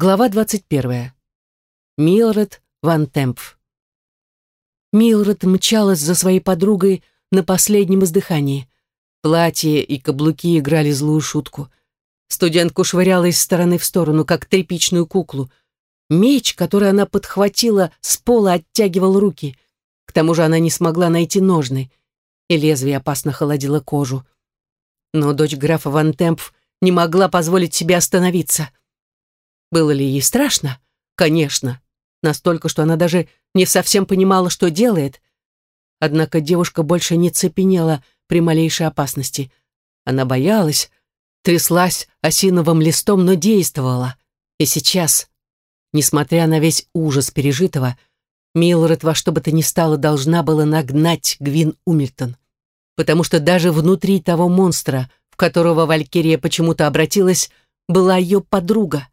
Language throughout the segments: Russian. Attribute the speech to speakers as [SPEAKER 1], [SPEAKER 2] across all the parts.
[SPEAKER 1] Глава 21. Милред Ван Темпф. Милред мчалась за своей подругой на последнем издыхании. Платье и каблуки играли злую шутку. Студентку швыряла из стороны в сторону, как тряпичную куклу. Меч, который она подхватила с пола, оттягивал руки. К тому же она не смогла найти ножны, и лезвие опасно холодило кожу. Но дочь графа Ван Темпф не могла позволить себе остановиться. Было ли ей страшно? Конечно. Настолько, что она даже не совсем понимала, что делает. Однако девушка больше не цепенела при малейшей опасности. Она боялась, тряслась осиновым листом, но действовала. И сейчас, несмотря на весь ужас пережитого, Милред во что бы то ни стало должна была нагнать Гвин Умильтон. Потому что даже внутри того монстра, в которого Валькирия почему-то обратилась, была ее подруга.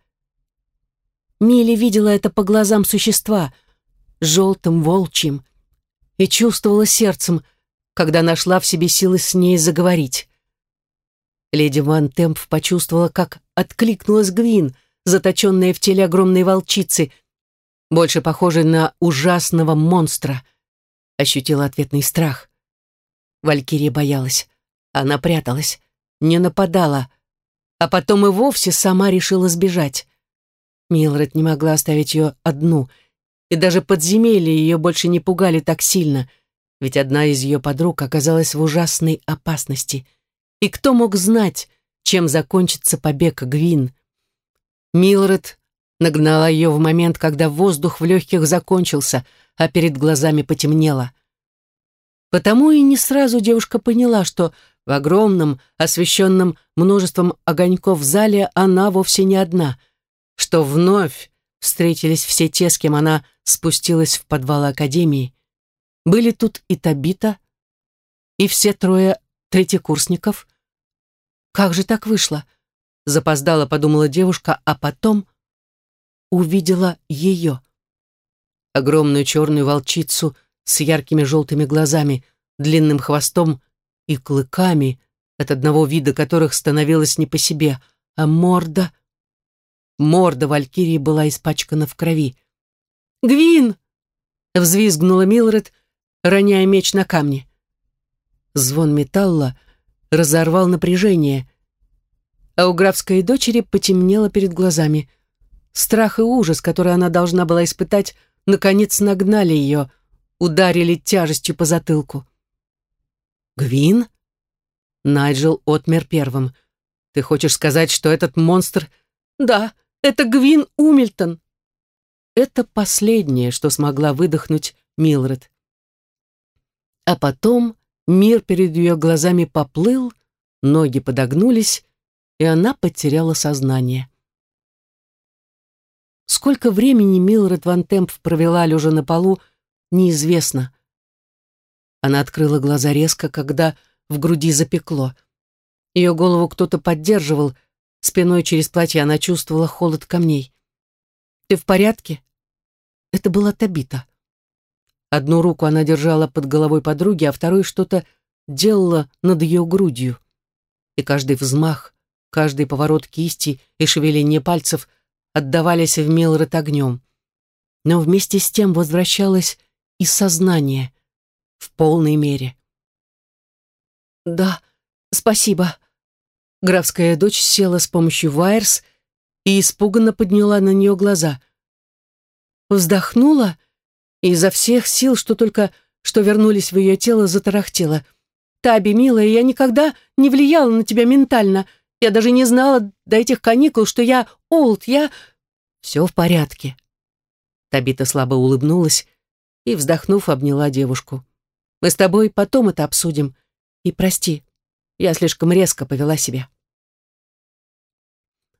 [SPEAKER 1] Милли видела это по глазам существа, желтым, волчьим, и чувствовала сердцем, когда нашла в себе силы с ней заговорить. Леди Ван Темп почувствовала, как откликнулась Гвин, заточенная в теле огромной волчицы, больше похожей на ужасного монстра. Ощутила ответный страх. Валькирия боялась. Она пряталась, не нападала, а потом и вовсе сама решила сбежать. Милред не могла оставить ее одну, и даже подземелья ее больше не пугали так сильно, ведь одна из ее подруг оказалась в ужасной опасности. И кто мог знать, чем закончится побег Гвин? Милред нагнала ее в момент, когда воздух в легких закончился, а перед глазами потемнело. Потому и не сразу девушка поняла, что в огромном, освещенном множеством огоньков зале она вовсе не одна — что вновь встретились все те, с кем она спустилась в подвал Академии. Были тут и Табита, и все трое третьекурсников. Как же так вышло? Запоздала, подумала девушка, а потом увидела ее. Огромную черную волчицу с яркими желтыми глазами, длинным хвостом и клыками, от одного вида которых становилось не по себе, а морда — Морда Валькирии была испачкана в крови. «Гвин!» — взвизгнула Милред, роняя меч на камни. Звон металла разорвал напряжение, а у графской дочери потемнело перед глазами. Страх и ужас, который она должна была испытать, наконец нагнали ее, ударили тяжестью по затылку. «Гвин?» Найджел отмер первым. «Ты хочешь сказать, что этот монстр...» «Да, это Гвин Умильтон!» Это последнее, что смогла выдохнуть Милред. А потом мир перед ее глазами поплыл, ноги подогнулись, и она потеряла сознание. Сколько времени Милред Ван Темп провела, лежа на полу, неизвестно. Она открыла глаза резко, когда в груди запекло. Ее голову кто-то поддерживал, Спиной через платье она чувствовала холод камней. «Ты в порядке?» Это была Табита. Одну руку она держала под головой подруги, а второй что-то делала над ее грудью. И каждый взмах, каждый поворот кисти и шевеление пальцев отдавались в Милред огнем. Но вместе с тем возвращалось и сознание в полной мере. «Да, спасибо», Графская дочь села с помощью Вайерс и испуганно подняла на нее глаза. Вздохнула и изо всех сил, что только что вернулись в ее тело, затарахтела. «Таби, милая, я никогда не влияла на тебя ментально. Я даже не знала до этих каникул, что я олд, я...» «Все в порядке». Табита слабо улыбнулась и, вздохнув, обняла девушку. «Мы с тобой потом это обсудим. И прости, я слишком резко повела себя».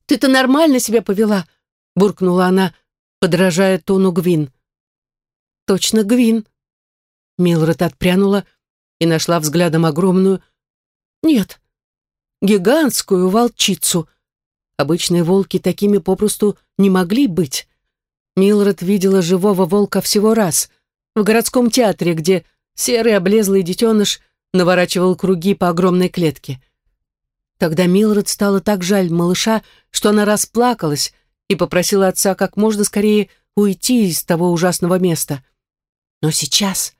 [SPEAKER 1] «Ты-то нормально себя повела», — буркнула она, подражая тону Гвин. «Точно Гвин». Милред отпрянула и нашла взглядом огромную... Нет, гигантскую волчицу. Обычные волки такими попросту не могли быть. Милред видела живого волка всего раз, в городском театре, где серый облезлый детеныш наворачивал круги по огромной клетке. Тогда Милред стало так жаль малыша, что она расплакалась и попросила отца как можно скорее уйти из того ужасного места. Но сейчас,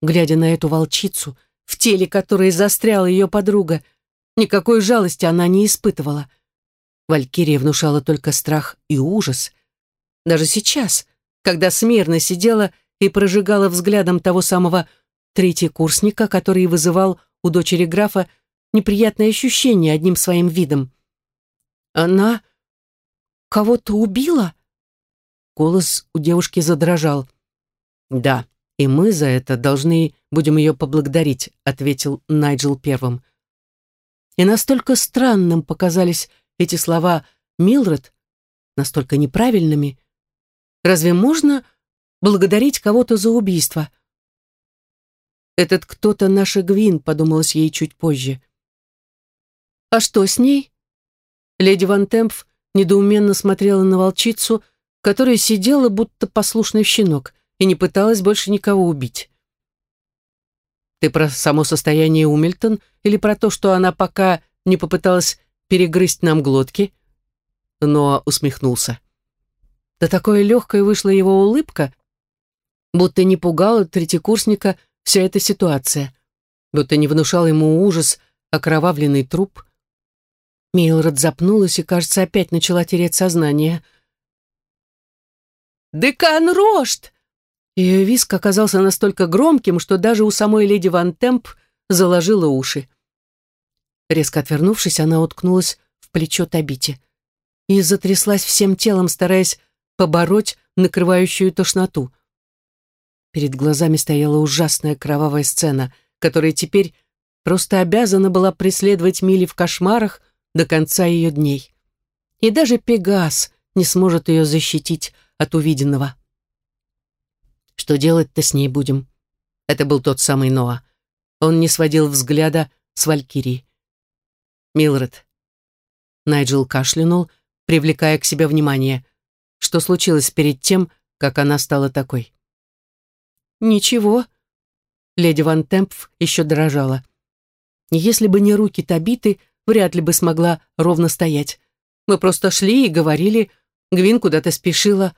[SPEAKER 1] глядя на эту волчицу, в теле которой застряла ее подруга, никакой жалости она не испытывала. Валькирия внушала только страх и ужас. Даже сейчас, когда смирно сидела и прожигала взглядом того самого третьекурсника, который вызывал у дочери графа неприятное ощущение одним своим видом. «Она кого-то убила?» Голос у девушки задрожал. «Да, и мы за это должны будем ее поблагодарить», ответил Найджел первым. И настолько странным показались эти слова Милред, настолько неправильными. Разве можно благодарить кого-то за убийство? «Этот кто-то наша Гвин», — подумалось ей чуть позже. «А что с ней?» Леди Ван Темпф недоуменно смотрела на волчицу, которая сидела, будто послушный щенок, и не пыталась больше никого убить. «Ты про само состояние Умильтон или про то, что она пока не попыталась перегрызть нам глотки?» Ноа усмехнулся. Да такое легкое вышла его улыбка, будто не пугала третьекурсника вся эта ситуация, будто не внушал ему ужас окровавленный труп. Милред запнулась и, кажется, опять начала тереть сознание. «Декан Рошт!» Ее виск оказался настолько громким, что даже у самой леди Ван Темп заложила уши. Резко отвернувшись, она уткнулась в плечо Табити и затряслась всем телом, стараясь побороть накрывающую тошноту. Перед глазами стояла ужасная кровавая сцена, которая теперь просто обязана была преследовать Мили в кошмарах до конца ее дней. И даже Пегас не сможет ее защитить от увиденного. Что делать-то с ней будем? Это был тот самый Ноа. Он не сводил взгляда с Валькирии. Милред. Найджел кашлянул, привлекая к себе внимание. Что случилось перед тем, как она стала такой? «Ничего». Леди Ван Темпф еще дрожала. Если бы не руки Табиты, вряд ли бы смогла ровно стоять. Мы просто шли и говорили, Гвин куда-то спешила,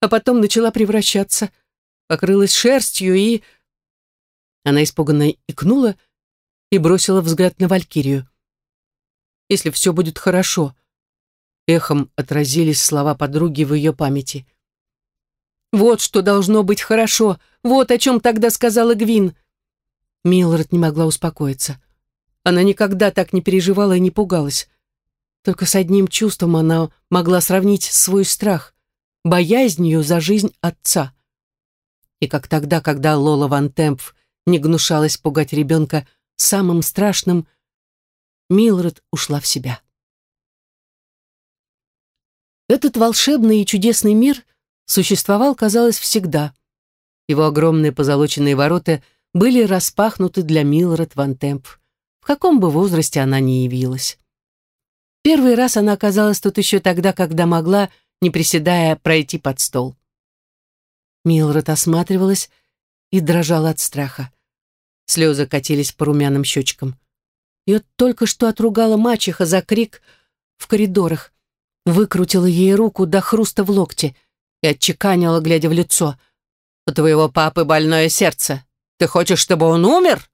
[SPEAKER 1] а потом начала превращаться, покрылась шерстью и... Она испуганно икнула и бросила взгляд на Валькирию. «Если все будет хорошо», эхом отразились слова подруги в ее памяти. Вот что должно быть хорошо. Вот о чем тогда сказала Гвин. Милред не могла успокоиться. Она никогда так не переживала и не пугалась. Только с одним чувством она могла сравнить свой страх, боязнью за жизнь отца. И как тогда, когда Лола Ван Темпф не гнушалась пугать ребенка самым страшным, Милред ушла в себя. Этот волшебный и чудесный мир существовал, казалось, всегда. Его огромные позолоченные ворота были распахнуты для Милред Ван Темп, в каком бы возрасте она ни явилась. Первый раз она оказалась тут еще тогда, когда могла, не приседая, пройти под стол. Милред осматривалась и дрожала от страха. Слезы катились по румяным щечкам. Ее только что отругала мачеха за крик в коридорах, выкрутила ей руку до хруста в локте — и отчеканила, глядя в лицо. «У твоего папы больное сердце. Ты хочешь, чтобы он умер?»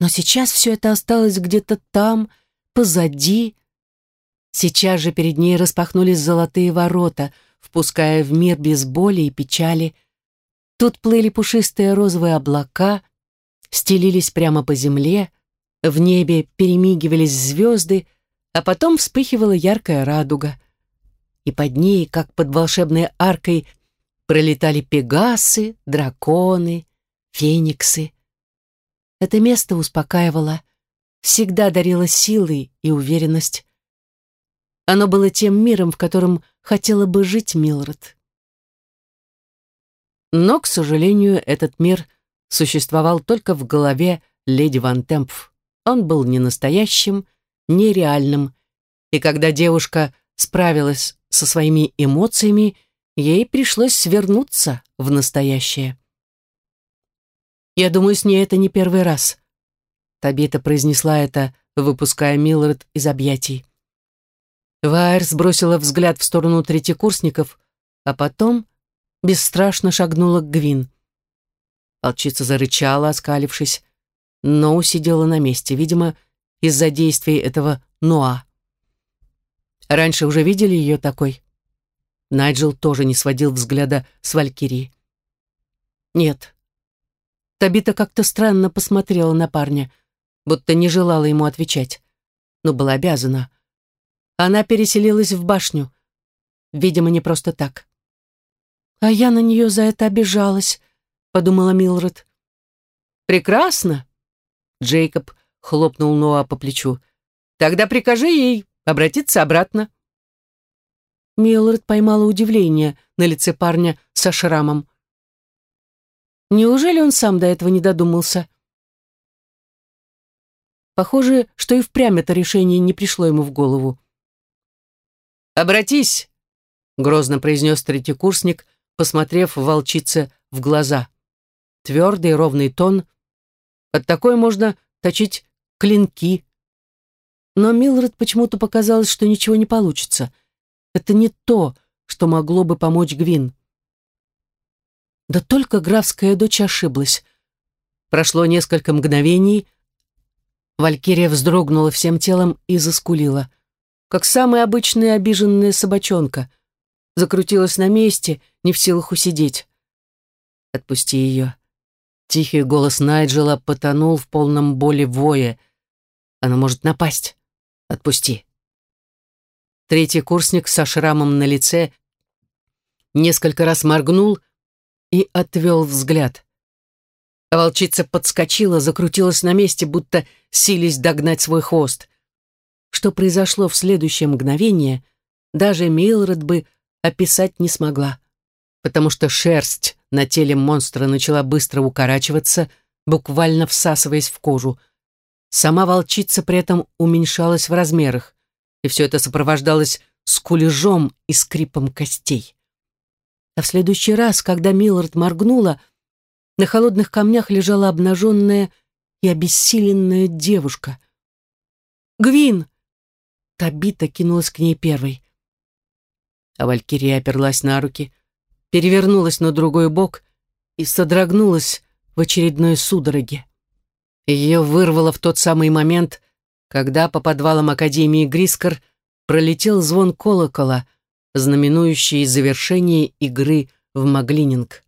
[SPEAKER 1] Но сейчас все это осталось где-то там, позади. Сейчас же перед ней распахнулись золотые ворота, впуская в мир без боли и печали. Тут плыли пушистые розовые облака, стелились прямо по земле, в небе перемигивались звезды, а потом вспыхивала яркая радуга и под ней, как под волшебной аркой, пролетали пегасы, драконы, фениксы. Это место успокаивало, всегда дарило силы и уверенность. Оно было тем миром, в котором хотела бы жить Милред. Но, к сожалению, этот мир существовал только в голове леди Ван Темпф. Он был не настоящим, не реальным, и когда девушка справилась со своими эмоциями, ей пришлось свернуться в настоящее. «Я думаю, с ней это не первый раз», — Табита произнесла это, выпуская Милред из объятий. Вайер сбросила взгляд в сторону третьекурсников, а потом бесстрашно шагнула к Гвин. Волчица зарычала, оскалившись, но усидела на месте, видимо, из-за действий этого Ноа. Раньше уже видели ее такой? Найджел тоже не сводил взгляда с Валькирии. Нет. Табита как-то странно посмотрела на парня, будто не желала ему отвечать, но была обязана. Она переселилась в башню, видимо, не просто так. А я на нее за это обижалась, подумала Милред. Прекрасно. Джейкоб хлопнул Ноа по плечу. Тогда прикажи ей обратиться обратно. Милред поймала удивление на лице парня со шрамом. Неужели он сам до этого не додумался? Похоже, что и впрямь это решение не пришло ему в голову. «Обратись!» — грозно произнес третий курсник, посмотрев волчице в глаза. Твердый ровный тон. Под такой можно точить клинки. Но Милред почему-то показалось, что ничего не получится. Это не то, что могло бы помочь Гвин. Да только графская дочь ошиблась. Прошло несколько мгновений. Валькирия вздрогнула всем телом и заскулила, как самая обычная обиженная собачонка. Закрутилась на месте, не в силах усидеть. «Отпусти ее», Тихий голос Найджела потонул в полном боли вое. Она может напасть. Отпусти. Третий курсник со шрамом на лице несколько раз моргнул и отвел взгляд. волчица подскочила, закрутилась на месте, будто сились догнать свой хвост. Что произошло в следующее мгновение, даже Милред бы описать не смогла, потому что шерсть на теле монстра начала быстро укорачиваться, буквально всасываясь в кожу. Сама волчица при этом уменьшалась в размерах, и все это сопровождалось скулежом и скрипом костей. А в следующий раз, когда Миллард моргнула, на холодных камнях лежала обнаженная и обессиленная девушка. «Гвин!» Табита кинулась к ней первой. А Валькирия оперлась на руки, перевернулась на другой бок и содрогнулась в очередной судороге. Ее вырвало в тот самый момент, когда по подвалам Академии Грискор пролетел звон колокола, знаменующий завершение игры в Маглининг.